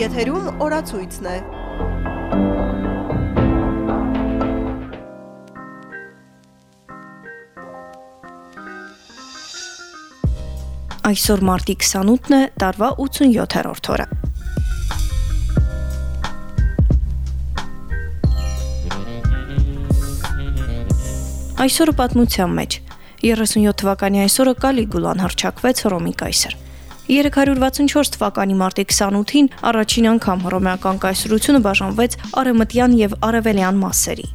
Եթերում օրացույցն է։ Այսօր մարտի 28-ն է, տարվա 87-րդ օրը։ Այսօրը պատմության մեջ 37 թվականի այսօրը Կալիգուլան հռչակվեց Հռոմի կայսր։ 364 թվականի մարտի 28-ին առաջին անգամ հռոմեական կայսրությունը բաժանվեց արևմտյան եւ արևելյան մասերի։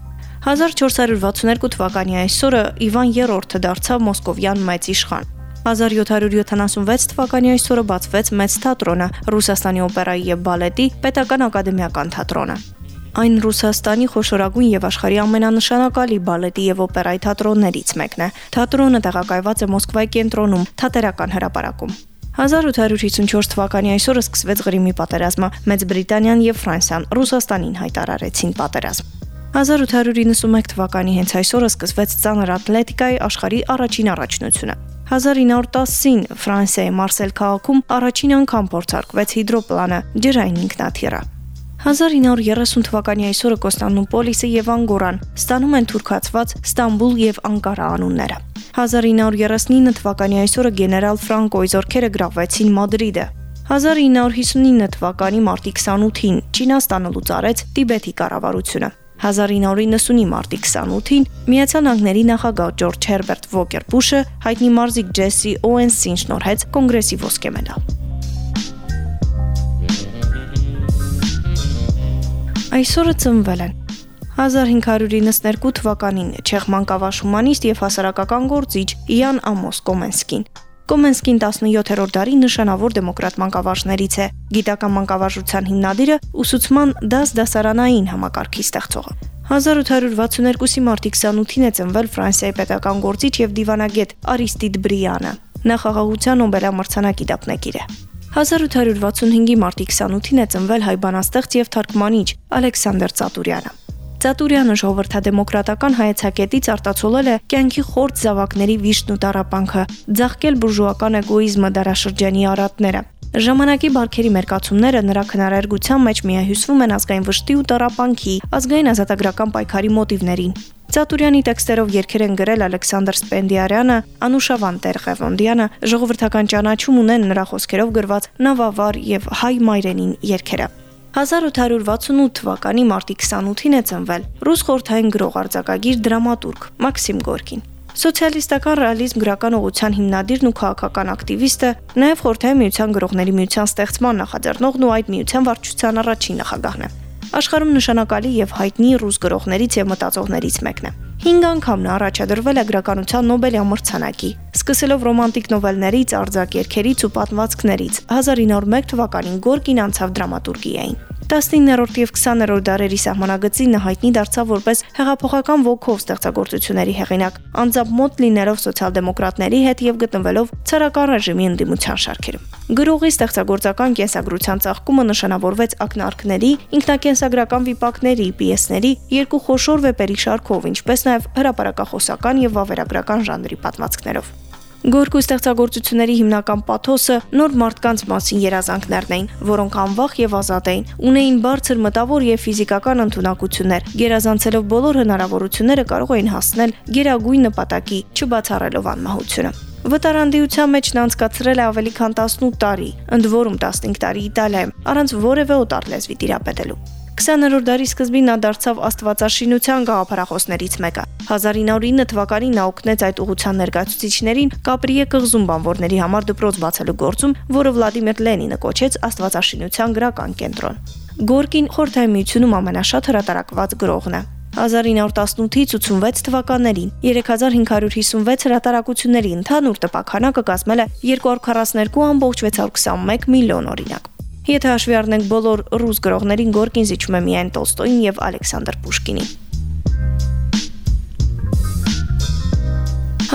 1462 թվականի այսօրը Իվան III-ը դարձավ մոսկովյան մեծ իշխան։ 1776 թվականի այսօրը բացվեց մեծ թատրոնը, Ռուսաստանի օպերայի եւ բալետի պետական ակադեմիական թատրոնը։ Այն Ռուսաստանի խոշորագույն եւ աշխարհի ամենանշանակալի բալետի եւ օպերայի թատրոններից մեկն է։ Թատրոնը տեղակայված է Մոսկվայի կենտրոնում, Թատերական հրապարակում։ 1854 թվականի այսօրը սկսվեց Ղրիմի պատերազմը։ Մեծ Բրիտանիան եւ Ֆրանսիան Ռուսաստանին հայտարարեցին պատերազմ։ 1891 թվականի հենց այսօրը սկսվեց ծանր ատլետիկայի աշխարհի առաջին առաջնությունը։ 1910-ին Ֆրանսիայի Մարսել քաղաքում առաջին անգամ փորձարկվեց հիդրոպլանը՝ ջրային ինքնաթիռը։ 1930 թվականի այսօրը Կոստանդնուպոլիսը եւ Անգորան ստանում են թուրքացված Ստամբուլ եւ Անկարա անունները։ 1939 թվականի այսօրը գեներալ Ֆրանկոյի զորքերը գրավեցին Մադրիդը։ 1959 թվականի մարտի 28-ին Չինաստանը լուծարեց Տիբեթի կառավարությունը։ 1990-ի մարտի 28-ին Միացյալ Նահանգների նախագահ Ջորջ Հերբերտ Վոկեր Բուշը հայտնի մարզիկ Ջեսի Օուենսին շնորհեց կոնգրեսի ոսկե մեդալ։ Այսօրը ծնվել են 1592 թվականին չեխ մանկավարժ հումանիստ եւ հասարակական գործիչ Իան Ամոս Կոմենսկին։ Կոմենսկին 17-րդ դարի նշանավոր դեմոկրատ մանկավարժներից է, գիտական մանկավարժության հիմնադիրը, ուսուցման դաս-դասարանային համակարգի ստեղծողը։ 1862-ի մարտի 28-ին է ծնվել Ֆրանսիայի պետական գործիչ եւ դիվանագետ Արիստիդ Բրիանը։ Նախագահության Նոբելամրցանակի դափնեկիր է։ 1865-ի մարտի 28-ին է ծնվել հայ բանաստեղծ եւ թարգմանիչ Ալեքսանդր Ծատուրյանը։ Ծատուրյանը ժողովրդադեմոկրատական հայեցակետից արտացոլել է կյանքի խորտ զավակների վիշտն ու տարապանքը, ձախկել բուրժուական էգոիզմը դարաշրջանի արատները։ Ժամանակի բարքերի մերկացումները նրա քնարերգության մեջ միահյուսվում են ազգային վշտի ու տարապանքի, ազգային ազատագրական պայքարի մոտիվներին։ Ծատուրյանի տեքստերով երկեր են գրել Ալեքսանդր Սպենդիարյանը, Անուշավան Տերղևոնդյանը, ժողովրդական ճանաչում ունեն նրա խոսքերով գրված Նավավար եւ Հայ մայրենին երկերը։ 1868 թվականի մարտի 28-ին է ծնվել ռուս խորթային գրող արձակագիր դրամատուրգ Մաքսիմ Գորկին։ Սոցիալիստական ռեալիզմ գրական ուղղության հիմնադիրն ու քաղաքական ակտիվիստը, նաև խորթային միության գրողների միության ստեղծման նախաձեռնողն ու այդ միության վարչության առաջին նախագահն է աշխարհում նշանակալի եւ հայտնի ռուս գրողներից եւ մտածողներից մեկն է։ 5 անգամ նա առաջադրվել է գրականության Նոբելի մրցանակի, սկսելով ռոմանտիկ նովելներից, արձակ երգերից ու պատմվածքներից։ 1901 թվականին Գորկին անցավ դրամատուրգիային։ 19-րդ եւ 20-րդ դարերի սահմանագծին նա հայտնի դարձավ որպես հեղափոխական ոգով ստեղծագործությունների հեղինակ, անձամբ մոտ լինելով սոցիալ-դեմոկրատների հետ եւ գտնվելով ցարական ռեժիմի ընդդիմության շարքերում։ Գրողի ստեղծագործական կենսագրության ծաղկումը նշանավորվեց ակնարկների, ինքնակենսագրական վիպակների, պիեսների, երկու խոշոր վեպերի շարքով, ինչպես նաև հրապարակախոսական եւ վավերագրական ժանրի պատմվածքներով։ Գորկու ստեղծագործությունների հիմնական պաթոսը նոր մարդկանց մասին երազանքներն էին, որոնք անվախ եւ ազատ էին, ունեին բարձր մտավոր եւ ֆիզիկական ընդունակություններ, գերազանցելով բոլոր հնարավորությունները կարող էին հասնել գերագույն նպատակի, չբացառելով անմահությունը։ Վտարանդիության մեջ նա անցկացրել է ավելի քան 18 տարի, ընդ որում 15 տարի Իտալիայում, առանց որևէ օտար լեզվի տիրապետելու։ 20-րդ դարի սկզբին նա դարձավ Աստվածաշինության գաղափարախոսներից մեկը։ 1909 թվականին նա օգնեց այդ ուղղության ներկայացուցիչներին Կապրիե կղզում բանվորների համար դպրոց բացելու գործում, որը Վլադիմիր Լենինը կոչեց Աստվածաշինության գրական կենտրոն։ Գորկին խորհրդայմիությունում ամենաշատ հրատարակված գրողն է։ 1918-ից 86 թվականներին 3556 հրատարակությունների ընդհանուր տպականակը կազմել է 242.621 միլիոն օրինակ։ Եթե հաշվի առնենք բոլոր ռուս գրողներին, Գորկին զիջում է միայն Տոլստոյին եւ Ալեքսանդր Պուշկինին։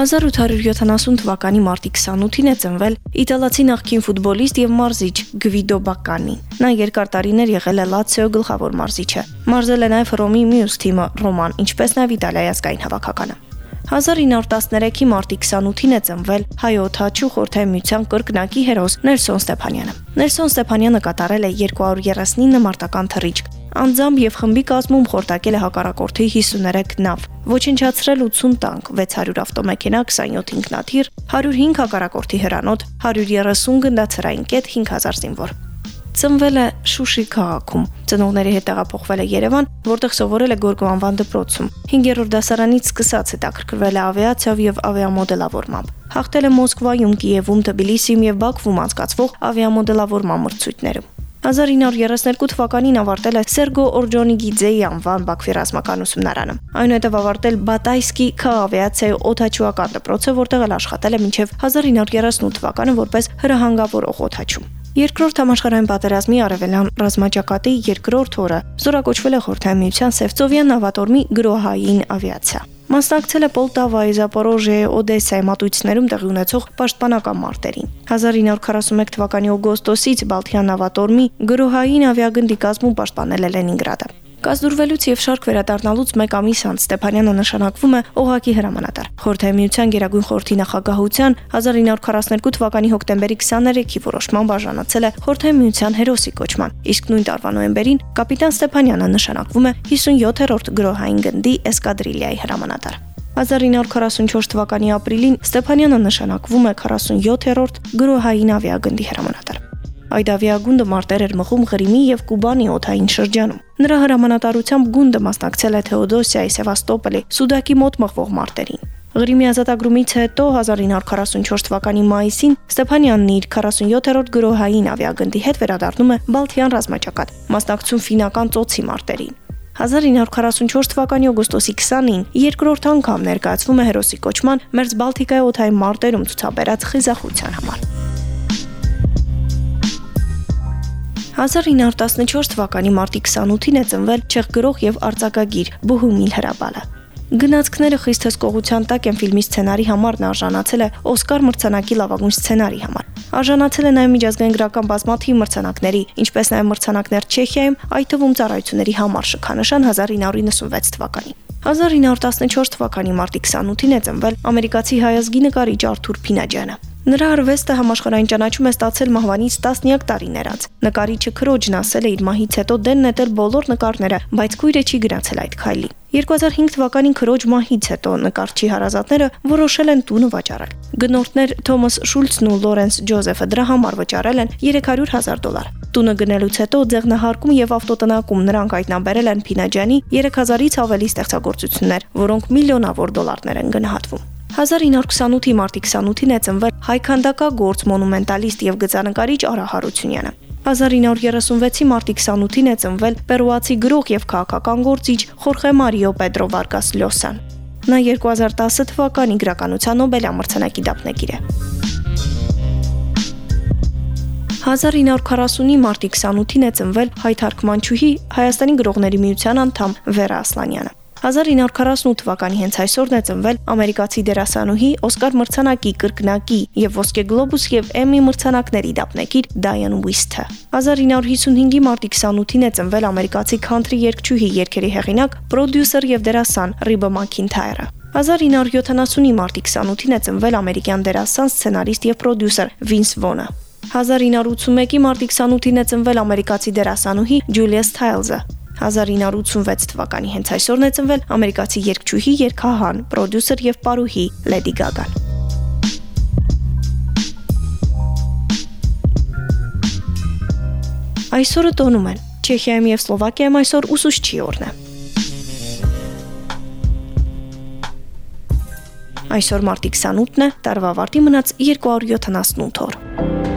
1870 թվականի մարտի 28-ին է ծնվել իտալացի նախկին ֆուտբոլիստ եւ մարզիչ Գվիդո Բակկանի։ Նա երկար տարիներ եղել է Լացիո գլխավոր մարզիչը։ Մարզել է նաեւ Ռոմի մյուս թիմը Ռոման, ինչպես նաեւ Իտալիայի ազգային հավաքականը։ 1913-ի մարտի 28-ին է ծնվել հայոթաչու խորհրդային միության կրկնակի հերոս Նելսոն Ստեփանյանը։ Նելսոն Ստեփանյանը կատարել է 239 մարտական թռիչք, Անձամբ եւ խմբի կազմում խորտակել է հակառակորդի 53 նավ, ոչնչացրել 80 տանկ, 600 ավտոմեքենա, 27 ինքնաթիռ, 105 հակառակորդի հրանոթ, 130 գնդացրային կետ, 5000 զինվոր։ Ծնվել է Շուշի քաղաքում։ Ծնողների հետ տեղափոխվել է Երևան, որտեղ սովորել է Գորգոանվան դպրոցում։ 5-րդ դասարանից սկսած հետաքրքրվել է ավիացիայով եւ ավիամոդելավորմամբ։ Հաղթել է Մոսկվայում, Կիևում, Թբիլիսիում եւ Բաքվում անցկացվող ավիամոդելավորման մրցույթներում։ 1932 թվականին ավարտել է Սերգո Օրջոնիգիձեի անվան Բաքվի ռազմական ուսումնարանը։ Այնուհետև ավարտել Բատայսկի քաղավիացիայի օթաչուական դպրոցը, որտեղ էլ աշխատել է մինչև 1938 թվականը որպես հրահանգավորող օթաչու։ Երկրորդ համաշխարհային պատերազմի արևելյան ռազմաճակատի երկրորդ օրը զորակոչվել է Խորհրդային Միության Սևծովյան նավատորմի գրոհային ավիացիա։ Մասնակցել է Պոլտավայի, Զապորոժիայի, Օդեսայի մատույցներում տեղի ունեցող պաշտպանական մարտերին։ 1941 թվականի օգոստոսից Բալթյան նավատորմի գրոհային ավիագնդի կազմում պաշտպանել է Լենինգրադը։ Կազդուրվելուց եւ շարք վերադառնալուց 1 ամիս անց Ստեփանյանը նշանակվում է Օղակի հրամանատար։ Խորհրդային Միության Գերագույն խորհրդի նախագահության 1942 թվականի հոկտեմբերի 23-ի որոշմամբ բաժանացել է Խորհրդային Միության հերոսի կոչման, իսկ նույն տարվա նոյեմբերին կապիտան Ստեփանյանը նշանակվում է 57-րդ գրոհային գնդի էսկադրիլիայի հրամանատար։ 1944 թվականի ապրիլին Ստեփանյանը նշանակվում է 47-րդ գրոհային ավիագնդի հրամանատար։ Այդ ավիագունդը մարտեր էր մղում Ղրիմի եւ Կուբանի օթային շրջանում։ Նրա հրամանատարությամբ գունդը մասնակցել է Թեոդոսիայի, Սևաստոպոլի, Սուդակի մոտ մղվող մարտերին։ Ղրիմի ազատագրումից հետո 1944 թվականի մայիսին Ստեփանյանն իր 47-րդ գրոհային ավիագնդի հետ վերադառնում է Բալթյան ռազմաճակատ, մասնակցում ֆինական ծոցի մարտերին։ 1944 թվականի օգոստոսի 20-ին երկրորդ անգամ ներկայացվում է հերոսի կոչման Մերձ Բալթիկայի օթային մարտերում ցուցաբերած խիզախության համար։ 1914 թվականի մարտի 28-ին է ծնվել չեխ գրող եւ արձակագիր Բուհումիլ Հրաբալը։ Գնացքները խիստ հսկողության տակ են ֆիլմի սցենարի համար նա արժանացել է Օսկար մրցանակի լավագույն սցենարի համար։ Արժանացել է նաև միջազգային գրական բազմաթիվ մրցանակների, ինչպես նաև մրցանակներ Չեխիայում, այդ թվում ծառայությունների համար շքանշան 1996 թվականին։ 1914 թվականի մարտի 28-ին է ծնվել ամերիկացի հայազգի նկարիչ Արթուր Փինաջյանը։ Նրա արվեստը համաշխարհային ճանաչում է ստացել մահվանից տասնյակ տարիներ անց։ Նկարիչը քրոջն ասել է իր մահից հետո դեն նետել բոլոր նկարները, բայց քույրը չի գնացել այդ քայլին։ 2005 թվականին քրոջ մահից հետո նկարչի հարազատները որոշել են տունը վաճառել։ Գնորդներ Թոմաս Շուլցն ու Լորենս Ջոզեֆը դրա համար վճարել են 300.000 դոլար։ Տունը գնելուց հետո ձեղնահարկում եւ ավտոտնակում նրանք հայտնաբերել են Փինաջյանի 3000-ից ավելի ստեղծագործություններ, որոնք միլիոնավոր դոլարներ են գնահատվում։ 1928-ի մարտի 28-ին է ծնվել հայ քանդակագործ, մոնումենտալիստ եւ գծանկարիչ Արա Հարությունյանը։ 1936-ի մարտի 28-ին է ծնվել պերուացի գրող եւ քաղաքական գործիչ Խորխե Մարիո Պետրո Վարգաս Լյոսան։ Նա 2010 թվականի գրականության Նոբելյա մրցանակի դափնեկիր է։ 1940-ի մարտի 28-ին է ծնվել հայ թարգմանչուհի Հայաստանի գրողների միության անդամ Վերա Ասլանյանը։ 1948 թվականի հենց այսօրն է ծնվել ամերիկացի դերասանուհի Օսկար մրցանակի կրկնակի եւ Ոսկե գլոբուս եւ Էմմի մրցանակների դափնեկիր Դայան Ուիսթը։ 1955-ի մարտի 28-ին է ծնվել ամերիկացի քանթրի երգչուհի, երգերի հեղինակ, պրոդյուսեր եւ դերասան Ռիբա Մաքինթայրը։ 1970-ի մարտի 28-ին է ծնվել ամերիկյան դերասան, սցենարիստ եւ պրոդյուսեր Վինս Վոնը։ 1981-ի մարտի 28-ին է ծնվել ամերիկացի դերասանուհի Ջուլիա Սթայլզը։ 1986 թվականի հենց այսօրն է ծնվել ամերիկացի երգչուհի, երգահան, պրոդյուսեր եւ պարուհի Լեդի Գագան։ Այսօրը տոնում են։ Չեխիայում եւ Սլովակիայում այսօր ուսուցչի օրն է։ Այսօր մարտի 28-ն է, տարվա վարտի մնաց 278 օր։